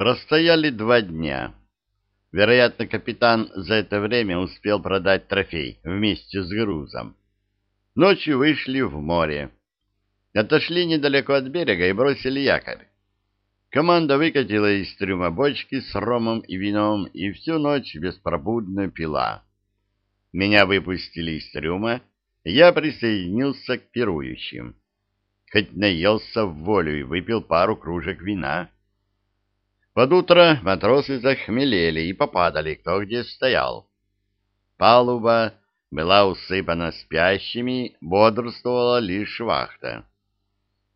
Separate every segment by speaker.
Speaker 1: Простояли два дня. Вероятно, капитан за это время успел продать трофей вместе с грузом. Ночью вышли в море. Отошли недалеко от берега и бросили якорь. Команда выкатила из трюма бочки с ромом и вином и всю ночь беспробудно пила. Меня выпустили из трюма, я присоединился к пирующим. Хоть наелся в волю и выпил пару кружек вина. Под утро матросы захмелели и попадали, кто где стоял. Палуба была усыпана спящими, бодрствовала лишь вахта.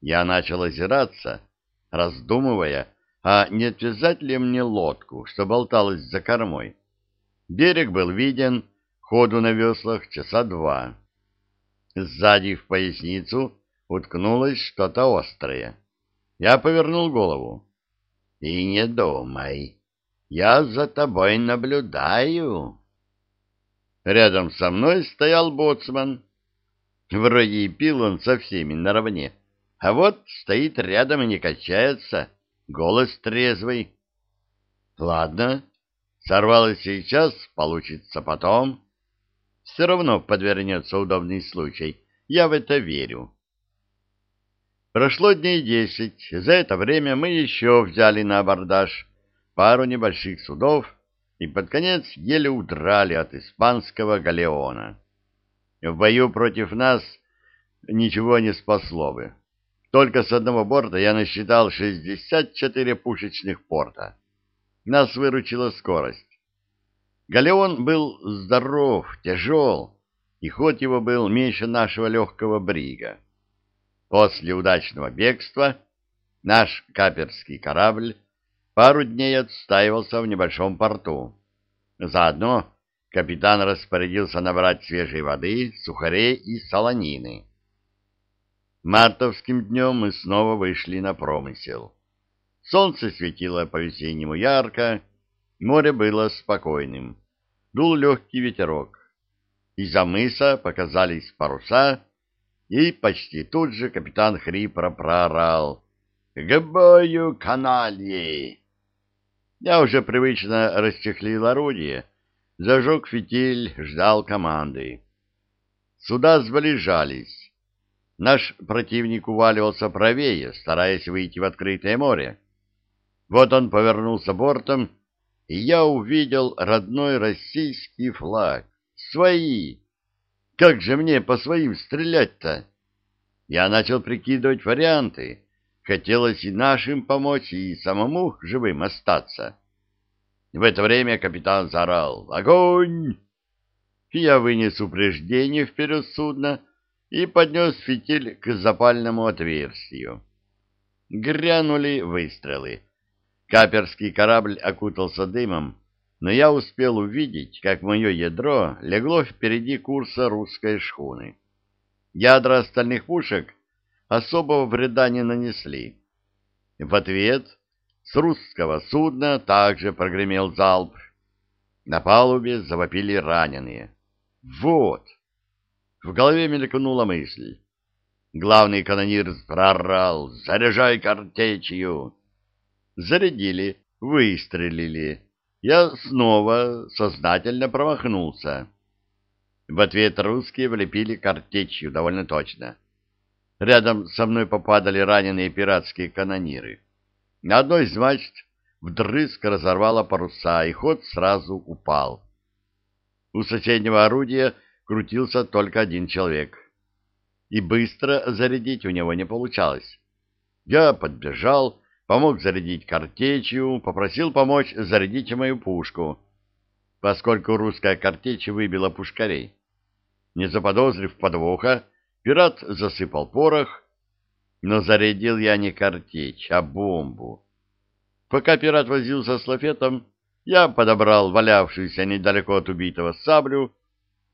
Speaker 1: Я начал озираться, раздумывая, а не отвязать ли мне лодку, что болталась за кормой. Берег был виден, ходу на веслах часа два. Сзади в поясницу уткнулось что-то острое. Я повернул голову. И не думай, я за тобой наблюдаю. Рядом со мной стоял боцман. Вроде и пил он со всеми наравне, а вот стоит рядом и не качается, голос трезвый. Ладно, сорвалось сейчас, получится потом. Все равно подвернется удобный случай, я в это верю. Прошло дней десять. За это время мы еще взяли на абордаж пару небольших судов и под конец еле удрали от испанского галеона. В бою против нас ничего не спасло бы. Только с одного борта я насчитал 64 пушечных порта. Нас выручила скорость. Галеон был здоров, тяжел, и ход его был меньше нашего легкого брига. После удачного бегства наш каперский корабль пару дней отстаивался в небольшом порту. Заодно капитан распорядился набрать свежей воды, сухарей и солонины. Мартовским днем мы снова вышли на промысел. Солнце светило по-весеннему ярко, море было спокойным. Дул легкий ветерок. Из-за мыса показались паруса, и почти тут же капитан хрипро проорал «К бою, канальи!» Я уже привычно расчехлил орудие, зажег фитиль, ждал команды. Суда сближались. Наш противник уваливался правее, стараясь выйти в открытое море. Вот он повернулся бортом, и я увидел родной российский флаг. Свои! Как же мне по своим стрелять-то? Я начал прикидывать варианты. Хотелось и нашим помочь, и самому живым остаться. В это время капитан заорал «Огонь!». Я вынес упреждение вперед судна и поднес фитиль к запальному отверстию. Грянули выстрелы. Каперский корабль окутался дымом, но я успел увидеть, как мое ядро легло впереди курса русской шхуны. Ядра остальных пушек особого вреда не нанесли. В ответ с русского судна также прогремел залп. На палубе завопили раненые. Вот! В голове мелькнула мысль. Главный канонир прорал «Заряжай картечью!» Зарядили, выстрелили я снова сознательно промахнулся. В ответ русские влепили картечью довольно точно. Рядом со мной попадали раненые пиратские канониры. На одной из мачт вдрызг разорвало паруса, и ход сразу упал. У соседнего орудия крутился только один человек. И быстро зарядить у него не получалось. Я подбежал помог зарядить картечью, попросил помочь зарядить мою пушку, поскольку русская картечь выбила пушкарей. Не заподозрив подвоха, пират засыпал порох, но зарядил я не картечь, а бомбу. Пока пират возился с лафетом, я подобрал валявшуюся недалеко от убитого саблю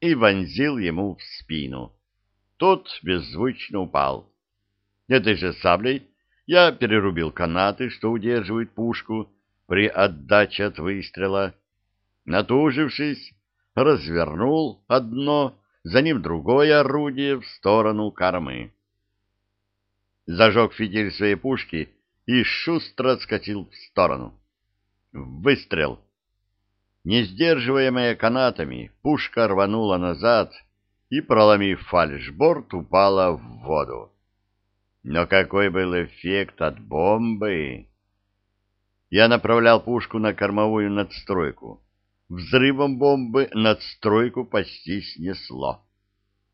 Speaker 1: и вонзил ему в спину. Тот беззвучно упал. Этой же саблей я перерубил канаты, что удерживают пушку при отдаче от выстрела. Натужившись, развернул одно, за ним другое орудие в сторону кормы. Зажег фитиль своей пушки и шустро отскочил в сторону. Выстрел. Не сдерживаемая канатами, пушка рванула назад и, проломив фальшборд, упала в воду. Но какой был эффект от бомбы! Я направлял пушку на кормовую надстройку. Взрывом бомбы надстройку почти снесло.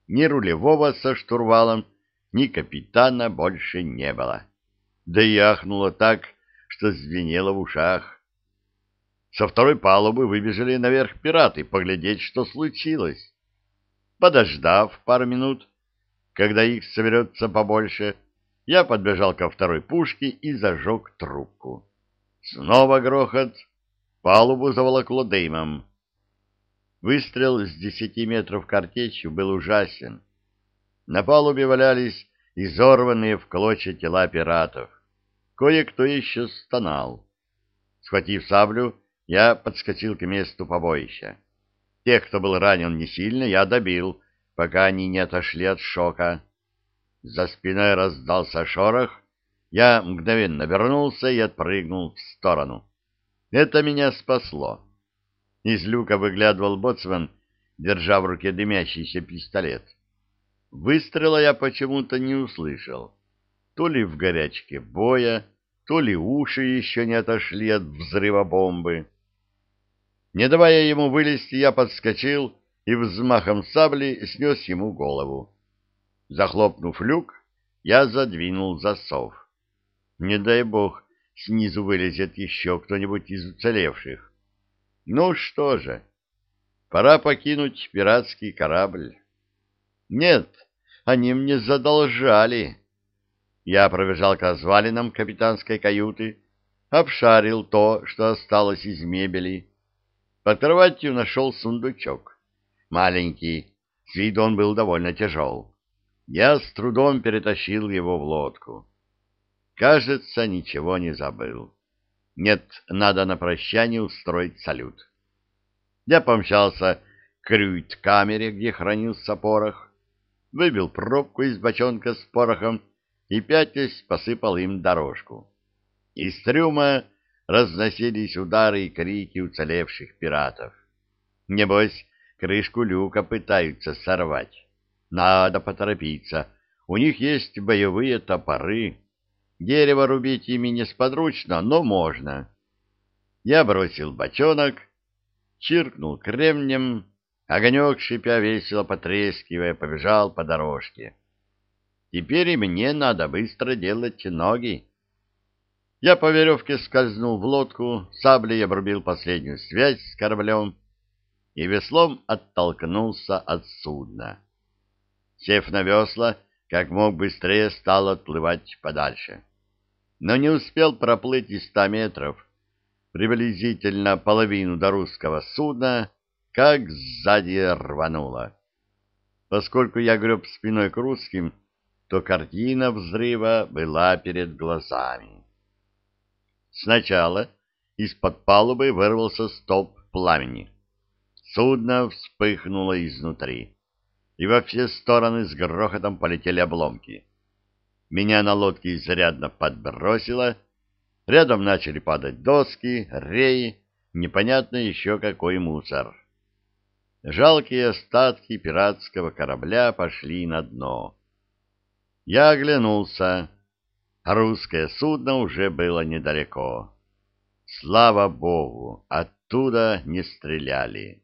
Speaker 1: Ни рулевого со штурвалом, ни капитана больше не было. Да и ахнуло так, что звенело в ушах. Со второй палубы выбежали наверх пираты поглядеть, что случилось. Подождав пару минут, когда их соберется побольше, я подбежал ко второй пушке и зажег трубку. Снова грохот, палубу заволокло дымом. Выстрел с десяти метров картечью был ужасен. На палубе валялись изорванные в клочья тела пиратов. Кое-кто еще стонал. Схватив саблю, я подскочил к месту побоища. Тех, кто был ранен не сильно, я добил, пока они не отошли от шока. За спиной раздался шорох, я мгновенно вернулся и отпрыгнул в сторону. Это меня спасло. Из люка выглядывал боцман, держа в руке дымящийся пистолет. Выстрела я почему-то не услышал. То ли в горячке боя, то ли уши еще не отошли от взрыва бомбы. Не давая ему вылезти, я подскочил и взмахом сабли снес ему голову. Захлопнув люк, я задвинул засов. Не дай бог, снизу вылезет еще кто-нибудь из уцелевших. Ну что же, пора покинуть пиратский корабль. Нет, они мне задолжали. Я пробежал к развалинам капитанской каюты, обшарил то, что осталось из мебели. Под кроватью нашел сундучок. Маленький, с виду он был довольно тяжел. Я с трудом перетащил его в лодку. Кажется, ничего не забыл. Нет, надо на прощание устроить салют. Я помчался к крюйт-камере, где хранился порох, выбил пробку из бочонка с порохом и пятясь посыпал им дорожку. Из трюма разносились удары и крики уцелевших пиратов. Небось, крышку люка пытаются сорвать. Надо поторопиться. У них есть боевые топоры. Дерево рубить ими несподручно, но можно. Я бросил бочонок, чиркнул кремнем, огонек, шипя весело потрескивая, побежал по дорожке. Теперь и мне надо быстро делать ноги. Я по веревке скользнул в лодку, саблей обрубил последнюю связь с кораблем и веслом оттолкнулся от судна сев на весла, как мог быстрее стал отплывать подальше. Но не успел проплыть и ста метров, приблизительно половину до русского судна, как сзади рвануло. Поскольку я греб спиной к русским, то картина взрыва была перед глазами. Сначала из-под палубы вырвался столб пламени. Судно вспыхнуло изнутри и во все стороны с грохотом полетели обломки. Меня на лодке изрядно подбросило, рядом начали падать доски, реи, непонятно еще какой мусор. Жалкие остатки пиратского корабля пошли на дно. Я оглянулся. Русское судно уже было недалеко. Слава богу, оттуда не стреляли.